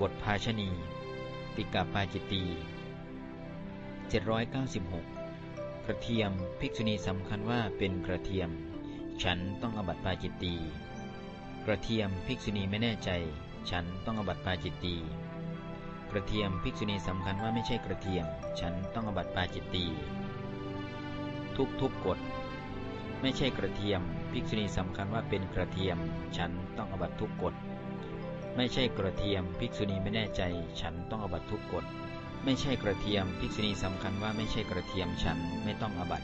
บทภาชณี ติกาปาจิตตี796 กระเทียมภิกษุณีสำคัญว่าเป็นกระเทียม ฉันต้องอบัตปาจิตตี กระเทียมภิกษุณีไม่แน่ใจ ฉันต้องอบัตปาจิตตี กระเทียมภิกษุณีสำคัญว่าไม่ใช่กระเทียม ฉันต้องอบัตปาจิตตี ทุกทุกกฎไม่ใช่กระเทียม ภิกษุณีสำคัญว่าเป็นกระเทียม ฉันต้องอบัตทุกกฎ ไม่ใช่กระเทียมภิกษุณีไม่แน่ใจ ฉันต้องอบัตทุกกฎ ไม่ใช่กระเทียมภิกษุณีสำคัญว่าไม่ใช่กระเทียมฉันไม่ต้องอบัต